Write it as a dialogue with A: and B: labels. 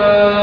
A: Uh...